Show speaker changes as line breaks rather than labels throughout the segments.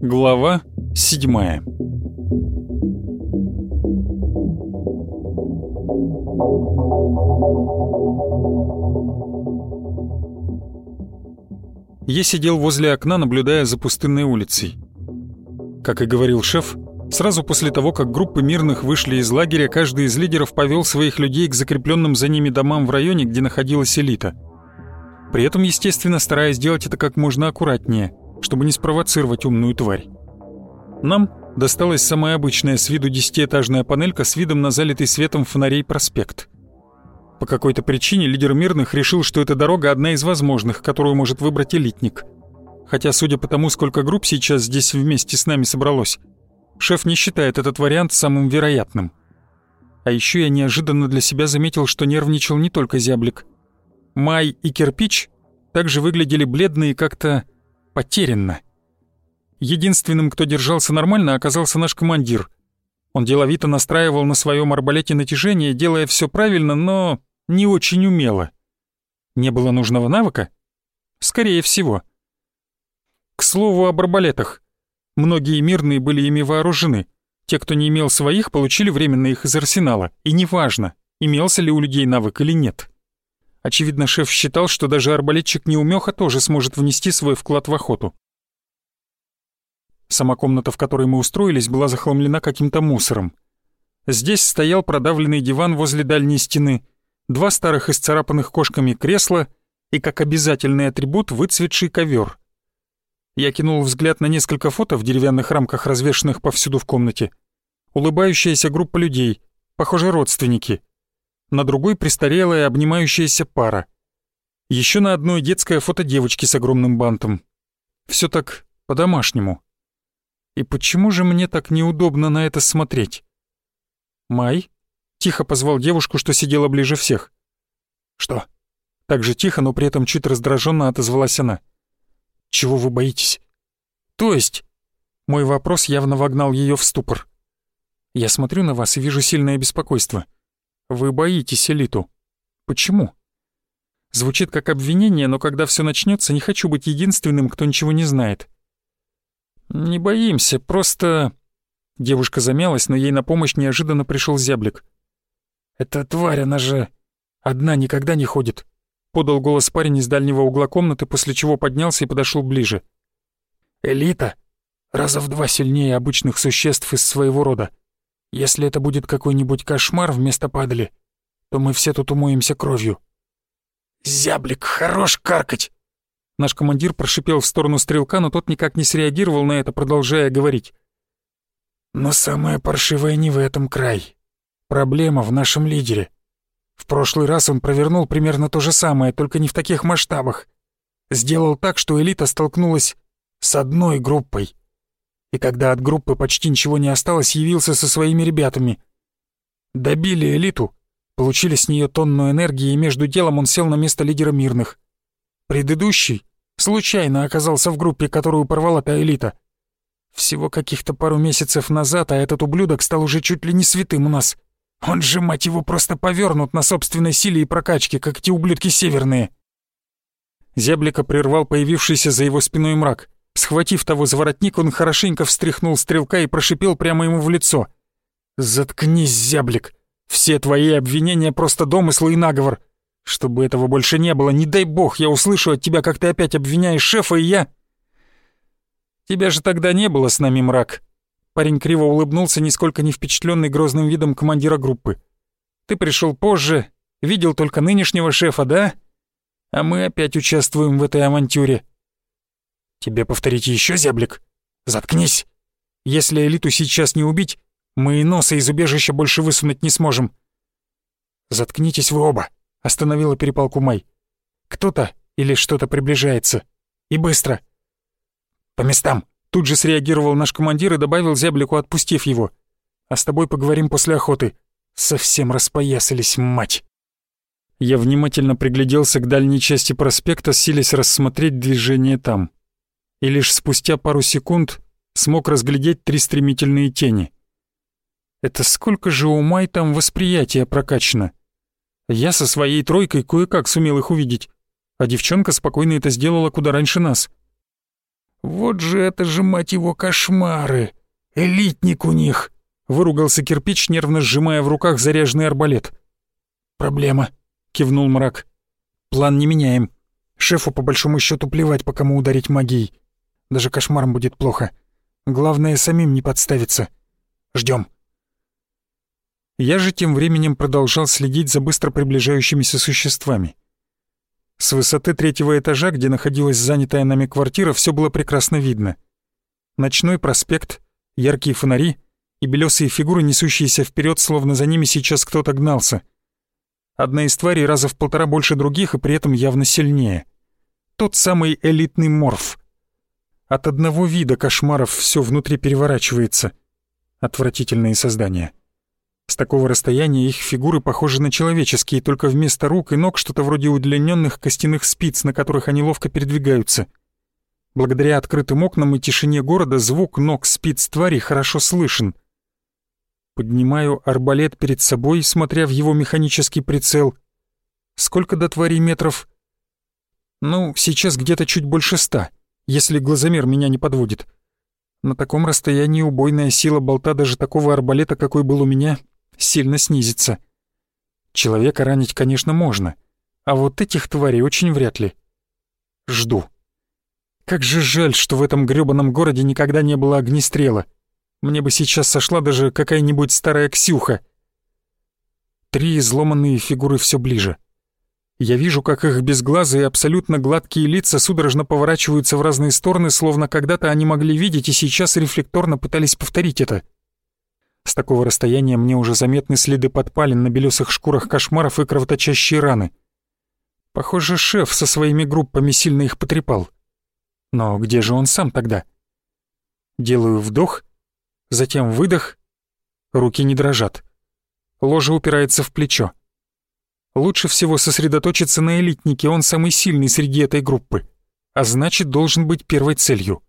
Глава седьмая Я сидел возле окна, наблюдая за пустынной улицей. Как и говорил шеф, сразу после того, как группы мирных вышли из лагеря, каждый из лидеров повел своих людей к закрепленным за ними домам в районе, где находилась элита. При этом, естественно, стараясь сделать это как можно аккуратнее, чтобы не спровоцировать умную тварь. Нам досталась самая обычная с виду десятиэтажная панелька с видом на залитый светом фонарей проспект. По какой-то причине лидер мирных решил, что эта дорога одна из возможных, которую может выбрать элитник. Хотя, судя по тому, сколько групп сейчас здесь вместе с нами собралось, шеф не считает этот вариант самым вероятным. А еще я неожиданно для себя заметил, что нервничал не только зяблик. Май и кирпич также выглядели бледно и как-то потерянно. Единственным, кто держался нормально, оказался наш командир. Он деловито настраивал на своем арбалете натяжение, делая все правильно, но не очень умело. Не было нужного навыка? Скорее всего. К слову об арбалетах. Многие мирные были ими вооружены. Те, кто не имел своих, получили временно их из арсенала. И неважно, имелся ли у людей навык или нет. Очевидно, шеф считал, что даже арбалетчик-неумеха тоже сможет внести свой вклад в охоту. Сама комната, в которой мы устроились, была захламлена каким-то мусором. Здесь стоял продавленный диван возле дальней стены, два старых исцарапанных кошками кресла и, как обязательный атрибут, выцветший ковер. Я кинул взгляд на несколько фото в деревянных рамках, развешанных повсюду в комнате. Улыбающаяся группа людей, похоже, родственники. На другой престарелая обнимающаяся пара. Еще на одной детское фото девочки с огромным бантом. Все так по-домашнему. И почему же мне так неудобно на это смотреть? «Май?» — тихо позвал девушку, что сидела ближе всех. «Что?» Так же тихо, но при этом чуть раздраженно отозвалась она. «Чего вы боитесь?» «То есть?» Мой вопрос явно вогнал ее в ступор. «Я смотрю на вас и вижу сильное беспокойство. Вы боитесь элиту. Почему?» Звучит как обвинение, но когда все начнется, не хочу быть единственным, кто ничего не знает. «Не боимся, просто...» Девушка замялась, но ей на помощь неожиданно пришел зяблик. «Эта тварь, она же... одна никогда не ходит», — подал голос парень из дальнего угла комнаты, после чего поднялся и подошел ближе. «Элита раза в два сильнее обычных существ из своего рода. Если это будет какой-нибудь кошмар вместо падали, то мы все тут умоемся кровью». «Зяблик, хорош каркать!» Наш командир прошипел в сторону стрелка, но тот никак не среагировал на это, продолжая говорить. «Но самое паршивое не в этом край. Проблема в нашем лидере. В прошлый раз он провернул примерно то же самое, только не в таких масштабах. Сделал так, что элита столкнулась с одной группой. И когда от группы почти ничего не осталось, явился со своими ребятами. Добили элиту, получили с нее тонну энергии, и между делом он сел на место лидера мирных. Предыдущий случайно оказался в группе, которую порвала та элита. Всего каких-то пару месяцев назад, а этот ублюдок стал уже чуть ли не святым у нас. Он же, мать его, просто повернут на собственной силе и прокачке, как те ублюдки северные. Зяблика прервал появившийся за его спиной мрак. Схватив того за воротник, он хорошенько встряхнул стрелка и прошипел прямо ему в лицо. «Заткнись, зяблик! Все твои обвинения — просто домыслы и наговор. Чтобы этого больше не было, не дай бог, я услышу от тебя, как ты опять обвиняешь шефа, и я... Тебя же тогда не было с нами, мрак. Парень криво улыбнулся, нисколько не впечатленный грозным видом командира группы. Ты пришел позже, видел только нынешнего шефа, да? А мы опять участвуем в этой авантюре. Тебе повторить еще, зяблик? Заткнись. Если элиту сейчас не убить, мы и носа из убежища больше высунуть не сможем. Заткнитесь вы оба. Остановила перепалку Май. «Кто-то или что-то приближается. И быстро!» «По местам!» Тут же среагировал наш командир и добавил зяблику, отпустив его. «А с тобой поговорим после охоты. Совсем распоясались, мать!» Я внимательно пригляделся к дальней части проспекта, силясь рассмотреть движение там. И лишь спустя пару секунд смог разглядеть три стремительные тени. Это сколько же ума и там восприятия прокачано. Я со своей тройкой кое-как сумел их увидеть, а девчонка спокойно это сделала куда раньше нас. «Вот же это же, мать его, кошмары! Элитник у них!» — выругался кирпич, нервно сжимая в руках заряженный арбалет. «Проблема», — кивнул мрак. «План не меняем. Шефу по большому счету плевать, по кому ударить магией. Даже кошмаром будет плохо. Главное, самим не подставиться. Ждем. Я же тем временем продолжал следить за быстро приближающимися существами. С высоты третьего этажа, где находилась занятая нами квартира, все было прекрасно видно. Ночной проспект, яркие фонари и белесые фигуры, несущиеся вперед, словно за ними сейчас кто-то гнался. Одна из тварей раза в полтора больше других и при этом явно сильнее. Тот самый элитный морф. От одного вида кошмаров все внутри переворачивается. Отвратительные создания. С такого расстояния их фигуры похожи на человеческие, только вместо рук и ног что-то вроде удлиненных костяных спиц, на которых они ловко передвигаются. Благодаря открытым окнам и тишине города звук ног спиц твари хорошо слышен. Поднимаю арбалет перед собой, смотря в его механический прицел. Сколько до твари метров? Ну, сейчас где-то чуть больше ста, если глазомер меня не подводит. На таком расстоянии убойная сила болта даже такого арбалета, какой был у меня, сильно снизится. Человека ранить, конечно, можно, а вот этих тварей очень вряд ли. Жду. Как же жаль, что в этом грёбаном городе никогда не было огнестрела. Мне бы сейчас сошла даже какая-нибудь старая Ксюха. Три изломанные фигуры все ближе. Я вижу, как их безглазые абсолютно гладкие лица судорожно поворачиваются в разные стороны, словно когда-то они могли видеть и сейчас рефлекторно пытались повторить это — с такого расстояния мне уже заметны следы подпалин на белесых шкурах кошмаров и кровоточащие раны. Похоже, шеф со своими группами сильно их потрепал. Но где же он сам тогда? Делаю вдох, затем выдох. Руки не дрожат. Ложа упирается в плечо. Лучше всего сосредоточиться на элитнике, он самый сильный среди этой группы, а значит, должен быть первой целью.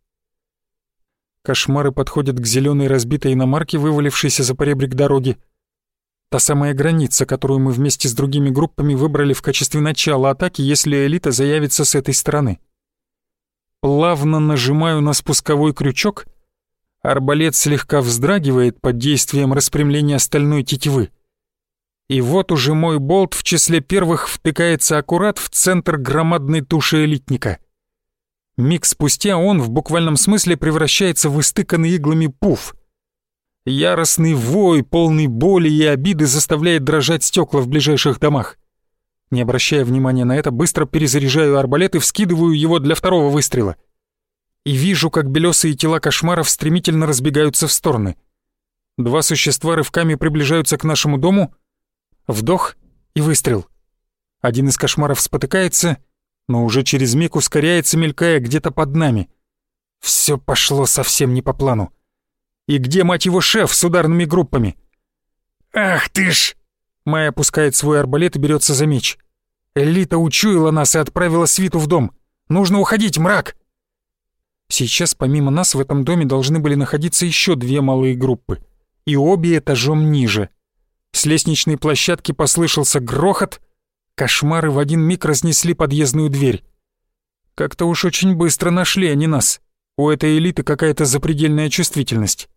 Кошмары подходят к зеленой разбитой иномарке, вывалившейся за поребрик дороги. Та самая граница, которую мы вместе с другими группами выбрали в качестве начала атаки, если элита заявится с этой стороны. Плавно нажимаю на спусковой крючок. Арбалет слегка вздрагивает под действием распрямления стальной тетивы. И вот уже мой болт в числе первых втыкается аккурат в центр громадной туши элитника — Миг спустя он в буквальном смысле превращается в истыканный иглами пуф. Яростный вой, полный боли и обиды заставляет дрожать стекла в ближайших домах. Не обращая внимания на это, быстро перезаряжаю арбалет и вскидываю его для второго выстрела. И вижу, как белесые тела кошмаров стремительно разбегаются в стороны. Два существа рывками приближаются к нашему дому. Вдох и выстрел. Один из кошмаров спотыкается, но уже через миг ускоряется, мелькая где-то под нами. Все пошло совсем не по плану. И где, мать его, шеф с ударными группами? «Ах ты ж!» Майя опускает свой арбалет и берется за меч. Элита учуяла нас и отправила свиту в дом. Нужно уходить, мрак! Сейчас помимо нас в этом доме должны были находиться еще две малые группы. И обе этажом ниже. С лестничной площадки послышался грохот, Кошмары в один миг разнесли подъездную дверь. Как-то уж очень быстро нашли они нас. У этой элиты какая-то запредельная чувствительность.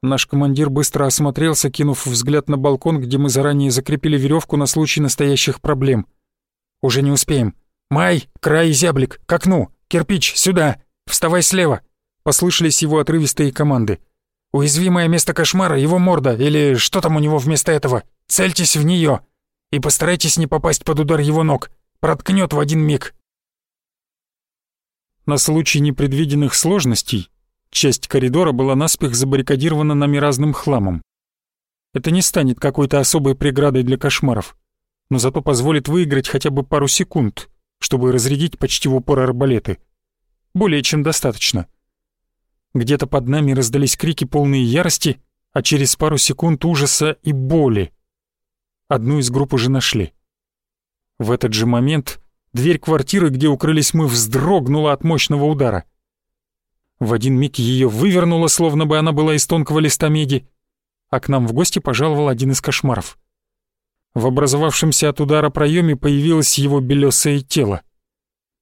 Наш командир быстро осмотрелся, кинув взгляд на балкон, где мы заранее закрепили веревку на случай настоящих проблем. «Уже не успеем. Май, край зяблик, к окну, кирпич, сюда, вставай слева!» Послышались его отрывистые команды. «Уязвимое место кошмара, его морда, или что там у него вместо этого? Цельтесь в нее и постарайтесь не попасть под удар его ног. Проткнет в один миг. На случай непредвиденных сложностей часть коридора была наспех забаррикадирована нами разным хламом. Это не станет какой-то особой преградой для кошмаров, но зато позволит выиграть хотя бы пару секунд, чтобы разрядить почти в упор арбалеты. Более чем достаточно. Где-то под нами раздались крики полные ярости, а через пару секунд ужаса и боли. Одну из групп уже нашли. В этот же момент дверь квартиры, где укрылись мы, вздрогнула от мощного удара. В один миг ее вывернуло, словно бы она была из тонкого листа меди. а к нам в гости пожаловал один из кошмаров. В образовавшемся от удара проеме появилось его белесое тело.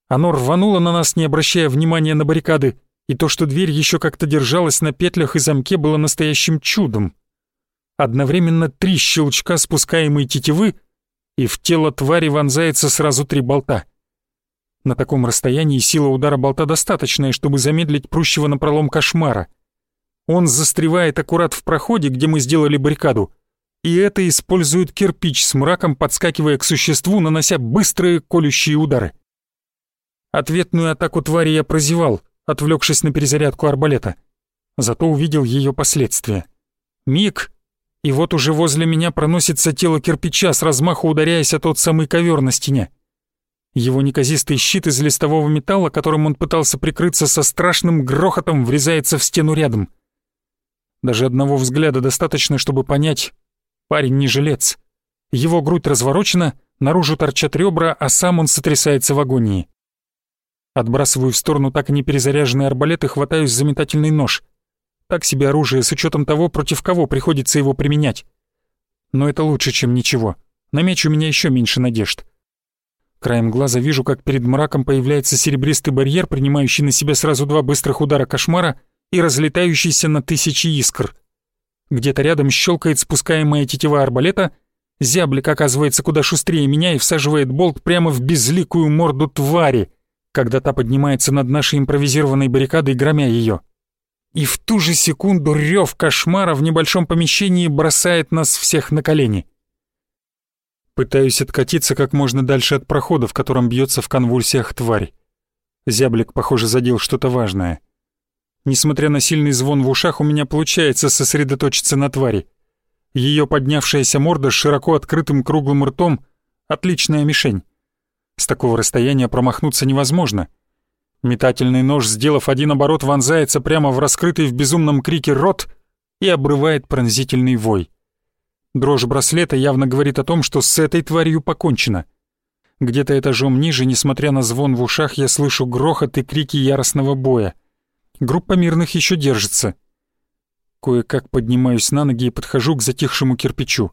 Оно рвануло на нас, не обращая внимания на баррикады, и то, что дверь еще как-то держалась на петлях и замке, было настоящим чудом. Одновременно три щелчка спускаемой тетивы, и в тело твари вонзается сразу три болта. На таком расстоянии сила удара болта достаточная, чтобы замедлить прущего напролом кошмара. Он застревает аккурат в проходе, где мы сделали баррикаду, и это использует кирпич с мраком, подскакивая к существу, нанося быстрые колющие удары. Ответную атаку твари я прозевал, отвлекшись на перезарядку арбалета. Зато увидел ее последствия. Миг, и вот уже возле меня проносится тело кирпича с размаху ударяясь о тот самый ковер на стене. Его неказистый щит из листового металла, которым он пытался прикрыться со страшным грохотом, врезается в стену рядом. Даже одного взгляда достаточно, чтобы понять, парень не жилец. Его грудь разворочена, наружу торчат ребра, а сам он сотрясается в агонии. Отбрасываю в сторону так и не перезаряженный арбалет и хватаюсь за метательный нож. Так себе оружие с учетом того, против кого приходится его применять. Но это лучше, чем ничего. На меч у меня еще меньше надежд. Краем глаза вижу, как перед мраком появляется серебристый барьер, принимающий на себя сразу два быстрых удара кошмара и разлетающийся на тысячи искр. Где-то рядом щелкает спускаемая тетива арбалета, зяблик оказывается куда шустрее меня и всаживает болт прямо в безликую морду твари, когда та поднимается над нашей импровизированной баррикадой, громя ее. И в ту же секунду рев кошмара в небольшом помещении бросает нас всех на колени. Пытаюсь откатиться как можно дальше от прохода, в котором бьется в конвульсиях тварь. Зяблик, похоже, задел что-то важное. Несмотря на сильный звон в ушах, у меня получается сосредоточиться на твари. Ее поднявшаяся морда с широко открытым круглым ртом — отличная мишень. С такого расстояния промахнуться невозможно. Метательный нож, сделав один оборот, вонзается прямо в раскрытый в безумном крике рот и обрывает пронзительный вой. Дрожь браслета явно говорит о том, что с этой тварью покончено. Где-то этажом ниже, несмотря на звон в ушах, я слышу грохот и крики яростного боя. Группа мирных еще держится. Кое-как поднимаюсь на ноги и подхожу к затихшему кирпичу.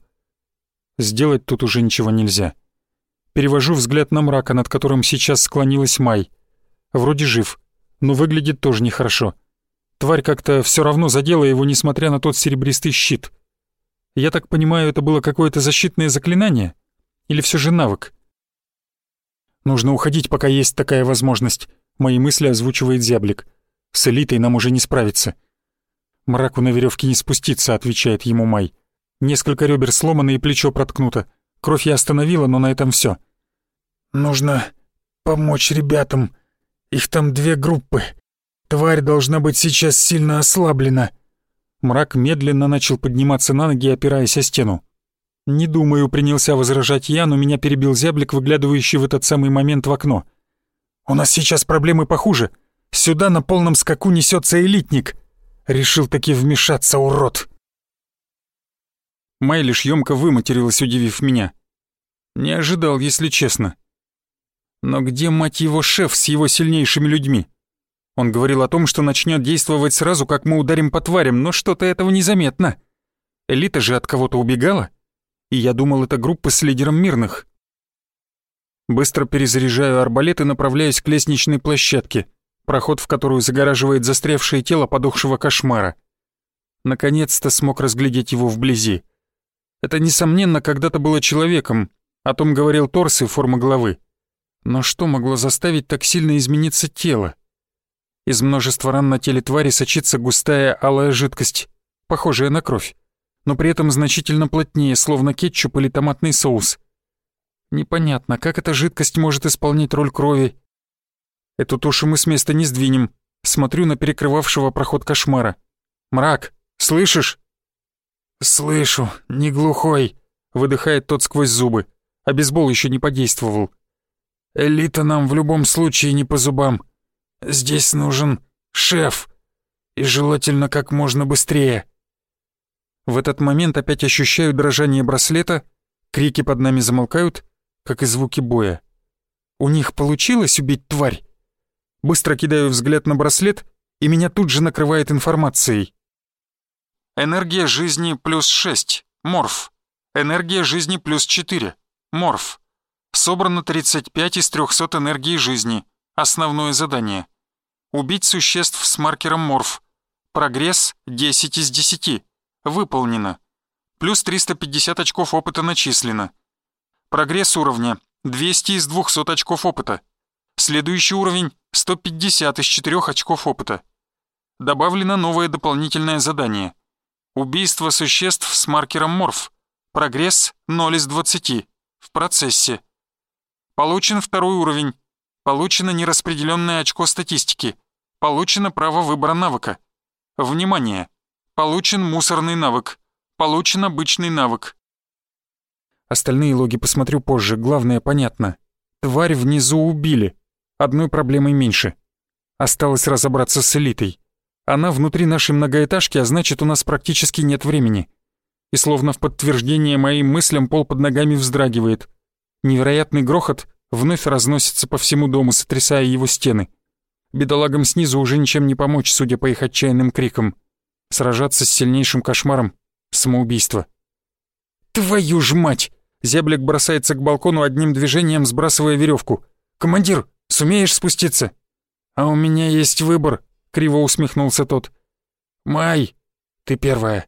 Сделать тут уже ничего нельзя. Перевожу взгляд на мрака, над которым сейчас склонилась Май. Вроде жив, но выглядит тоже нехорошо. Тварь как-то все равно задела его, несмотря на тот серебристый щит. Я так понимаю, это было какое-то защитное заклинание? Или все же навык? Нужно уходить, пока есть такая возможность. Мои мысли озвучивает зяблик. С элитой нам уже не справиться. Мраку на веревке не спуститься, отвечает ему Май. Несколько ребер сломано и плечо проткнуто. Кровь я остановила, но на этом все. Нужно помочь ребятам. Их там две группы. Тварь должна быть сейчас сильно ослаблена. Мрак медленно начал подниматься на ноги, опираясь о стену. «Не думаю», — принялся возражать я, но меня перебил зяблик, выглядывающий в этот самый момент в окно. «У нас сейчас проблемы похуже. Сюда на полном скаку несется элитник. Решил таки вмешаться, урод!» Май лишь ёмко выматерилась, удивив меня. Не ожидал, если честно. Но где, мать его, шеф с его сильнейшими людьми? Он говорил о том, что начнет действовать сразу, как мы ударим по тварям, но что-то этого незаметно. Элита же от кого-то убегала, и я думал, это группа с лидером мирных. Быстро перезаряжаю арбалет и направляюсь к лестничной площадке, проход в которую загораживает застрявшее тело подохшего кошмара. Наконец-то смог разглядеть его вблизи. Это, несомненно, когда-то было человеком, о том говорил торс и форма головы. Но что могло заставить так сильно измениться тело? Из множества ран на теле твари сочится густая алая жидкость, похожая на кровь, но при этом значительно плотнее, словно кетчуп или томатный соус. Непонятно, как эта жидкость может исполнять роль крови. Эту тушу мы с места не сдвинем. Смотрю на перекрывавшего проход кошмара. «Мрак, слышишь?» «Слышу, не глухой», — выдыхает тот сквозь зубы. А бейсбол еще не подействовал. «Элита нам в любом случае не по зубам. Здесь нужен шеф. И желательно как можно быстрее. В этот момент опять ощущаю дрожание браслета, крики под нами замолкают, как и звуки боя. У них получилось убить тварь? Быстро кидаю взгляд на браслет, и меня тут же накрывает информацией. Энергия жизни плюс 6. Морф. Энергия жизни плюс 4. Морф. Собрано 35 из 300 энергии жизни. Основное задание. Убить существ с маркером морф. Прогресс 10 из 10. Выполнено. Плюс 350 очков опыта начислено. Прогресс уровня 200 из 200 очков опыта. Следующий уровень 150 из 4 очков опыта. Добавлено новое дополнительное задание. Убийство существ с маркером морф. Прогресс 0 из 20. В процессе. Получен второй уровень. Получено нераспределенное очко статистики. Получено право выбора навыка. Внимание! Получен мусорный навык. Получен обычный навык. Остальные логи посмотрю позже, главное понятно. Тварь внизу убили. Одной проблемой меньше. Осталось разобраться с элитой. Она внутри нашей многоэтажки, а значит, у нас практически нет времени. И словно в подтверждение моим мыслям пол под ногами вздрагивает. Невероятный грохот вновь разносится по всему дому, сотрясая его стены. Бедолагам снизу уже ничем не помочь, судя по их отчаянным крикам. Сражаться с сильнейшим кошмаром — самоубийство. «Твою ж мать!» Зяблик бросается к балкону одним движением, сбрасывая веревку. «Командир, сумеешь спуститься?» «А у меня есть выбор», — криво усмехнулся тот. «Май, ты первая.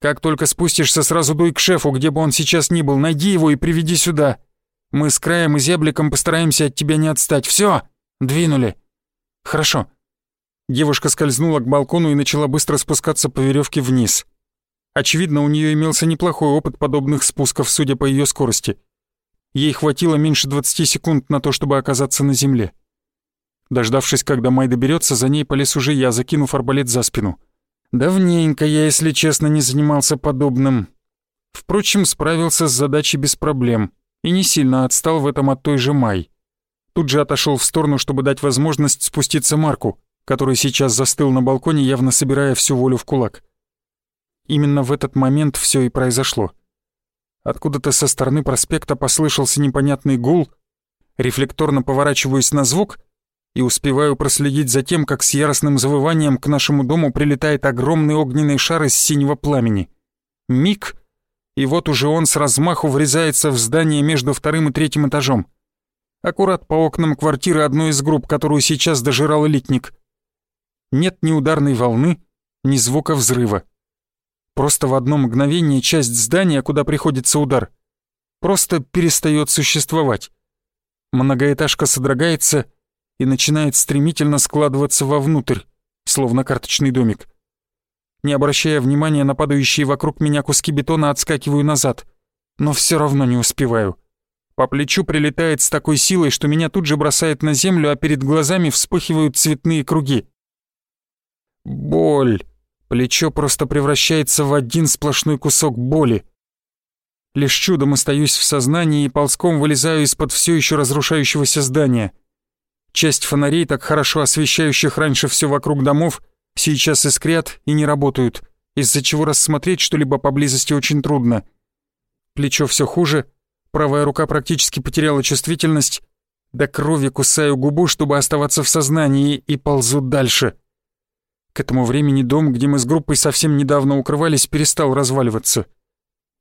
Как только спустишься, сразу дуй к шефу, где бы он сейчас ни был, найди его и приведи сюда. Мы с краем и зябликом постараемся от тебя не отстать. Все, двинули». «Хорошо». Девушка скользнула к балкону и начала быстро спускаться по веревке вниз. Очевидно, у нее имелся неплохой опыт подобных спусков, судя по ее скорости. Ей хватило меньше 20 секунд на то, чтобы оказаться на земле. Дождавшись, когда Май доберется, за ней полез уже я, закинув арбалет за спину. Давненько я, если честно, не занимался подобным. Впрочем, справился с задачей без проблем и не сильно отстал в этом от той же Май. Тут же отошел в сторону, чтобы дать возможность спуститься Марку, который сейчас застыл на балконе, явно собирая всю волю в кулак. Именно в этот момент все и произошло. Откуда-то со стороны проспекта послышался непонятный гул, рефлекторно поворачиваюсь на звук и успеваю проследить за тем, как с яростным завыванием к нашему дому прилетает огромный огненный шар из синего пламени. Миг, и вот уже он с размаху врезается в здание между вторым и третьим этажом аккурат по окнам квартиры одной из групп, которую сейчас дожирал элитник. Нет ни ударной волны, ни звука взрыва. Просто в одно мгновение часть здания, куда приходится удар, просто перестает существовать. Многоэтажка содрогается и начинает стремительно складываться вовнутрь, словно карточный домик. Не обращая внимания на падающие вокруг меня куски бетона, отскакиваю назад, но все равно не успеваю. По плечу прилетает с такой силой, что меня тут же бросает на землю, а перед глазами вспыхивают цветные круги. Боль. Плечо просто превращается в один сплошной кусок боли. Лишь чудом остаюсь в сознании и ползком вылезаю из-под все еще разрушающегося здания. Часть фонарей, так хорошо освещающих раньше все вокруг домов, сейчас искрят и не работают, из-за чего рассмотреть что-либо поблизости очень трудно. Плечо все хуже, Правая рука практически потеряла чувствительность. До крови кусаю губу, чтобы оставаться в сознании, и ползу дальше. К этому времени дом, где мы с группой совсем недавно укрывались, перестал разваливаться.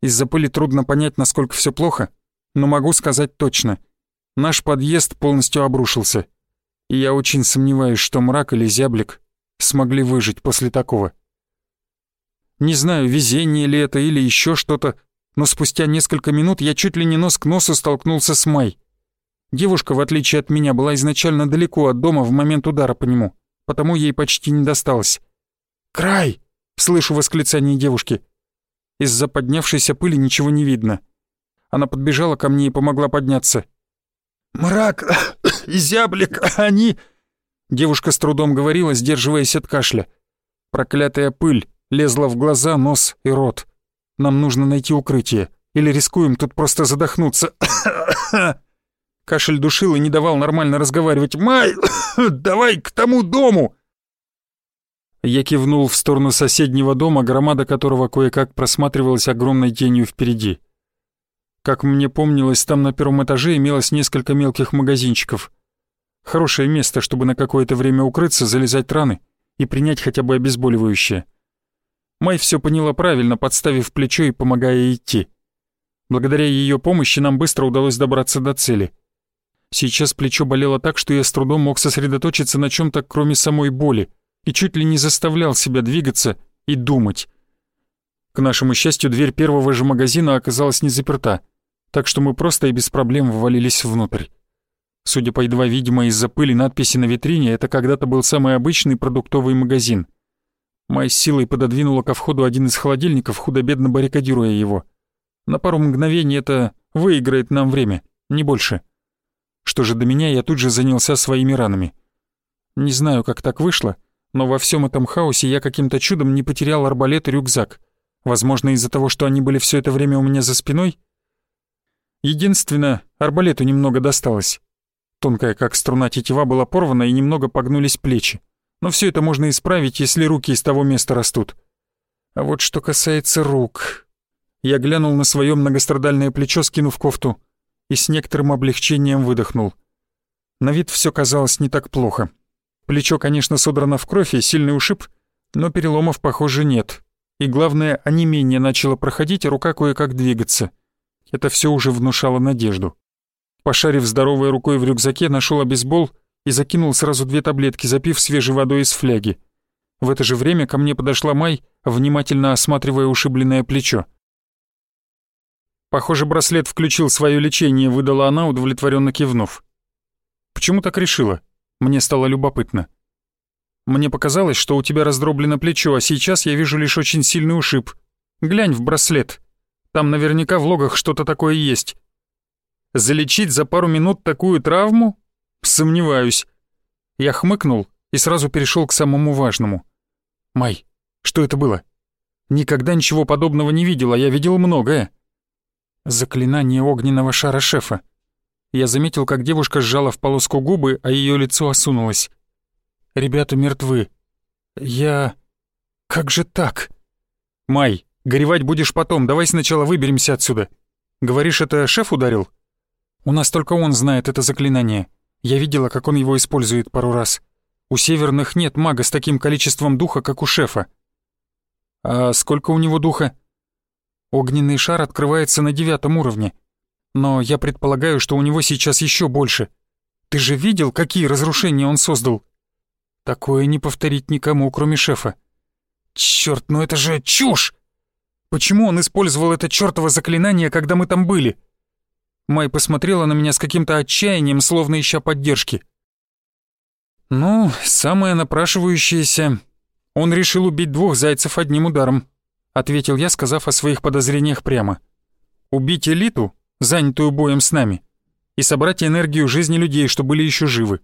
Из-за пыли трудно понять, насколько все плохо, но могу сказать точно. Наш подъезд полностью обрушился. И я очень сомневаюсь, что мрак или зяблик смогли выжить после такого. Не знаю, везение ли это или еще что-то, но спустя несколько минут я чуть ли не нос к носу столкнулся с Май. Девушка, в отличие от меня, была изначально далеко от дома в момент удара по нему, потому ей почти не досталось. «Край!» — слышу восклицание девушки. Из-за поднявшейся пыли ничего не видно. Она подбежала ко мне и помогла подняться. «Мрак зяблик, они...» Девушка с трудом говорила, сдерживаясь от кашля. Проклятая пыль лезла в глаза, нос и рот. Нам нужно найти укрытие, или рискуем тут просто задохнуться. Кашель душил и не давал нормально разговаривать. «Май, давай к тому дому!» Я кивнул в сторону соседнего дома, громада которого кое-как просматривалась огромной тенью впереди. Как мне помнилось, там на первом этаже имелось несколько мелких магазинчиков. Хорошее место, чтобы на какое-то время укрыться, залезать раны и принять хотя бы обезболивающее. Май все поняла правильно, подставив плечо и помогая идти. Благодаря ее помощи нам быстро удалось добраться до цели. Сейчас плечо болело так, что я с трудом мог сосредоточиться на чем то кроме самой боли, и чуть ли не заставлял себя двигаться и думать. К нашему счастью, дверь первого же магазина оказалась не заперта, так что мы просто и без проблем ввалились внутрь. Судя по едва видимой из-за пыли надписи на витрине, это когда-то был самый обычный продуктовый магазин. Май с силой пододвинула ко входу один из холодильников, худо-бедно баррикадируя его. На пару мгновений это выиграет нам время, не больше. Что же до меня, я тут же занялся своими ранами. Не знаю, как так вышло, но во всем этом хаосе я каким-то чудом не потерял арбалет и рюкзак. Возможно, из-за того, что они были все это время у меня за спиной? Единственное, арбалету немного досталось. Тонкая, как струна тетива, была порвана и немного погнулись плечи. Но все это можно исправить, если руки из того места растут. А вот что касается рук... Я глянул на свое многострадальное плечо, скинув кофту, и с некоторым облегчением выдохнул. На вид все казалось не так плохо. Плечо, конечно, содрано в кровь и сильный ушиб, но переломов, похоже, нет и, главное, онемение начало проходить, а рука кое-как двигаться. Это все уже внушало надежду. Пошарив здоровой рукой в рюкзаке, нашел обезбол и закинул сразу две таблетки, запив свежей водой из фляги. В это же время ко мне подошла Май, внимательно осматривая ушибленное плечо. Похоже, браслет включил свое лечение, выдала она, удовлетворенно кивнув. Почему так решила? Мне стало любопытно. Мне показалось, что у тебя раздроблено плечо, а сейчас я вижу лишь очень сильный ушиб. Глянь в браслет. Там наверняка в логах что-то такое есть. Залечить за пару минут такую травму? Сомневаюсь. Я хмыкнул и сразу перешел к самому важному. Май, что это было? Никогда ничего подобного не видел, а я видел многое. Заклинание огненного шара шефа. Я заметил, как девушка сжала в полоску губы, а ее лицо осунулось. Ребята мертвы. Я... Как же так? Май, горевать будешь потом, давай сначала выберемся отсюда. Говоришь, это шеф ударил? У нас только он знает это заклинание. Я видела, как он его использует пару раз. У северных нет мага с таким количеством духа, как у шефа. А сколько у него духа? Огненный шар открывается на девятом уровне. Но я предполагаю, что у него сейчас еще больше. Ты же видел, какие разрушения он создал? Такое не повторить никому, кроме шефа. Черт, ну это же чушь! Почему он использовал это чёртово заклинание, когда мы там были? Май посмотрела на меня с каким-то отчаянием, словно ища поддержки. Ну, самое напрашивающееся... Он решил убить двух зайцев одним ударом, ответил я, сказав о своих подозрениях прямо. Убить элиту, занятую боем с нами, и собрать энергию жизни людей, что были еще живы.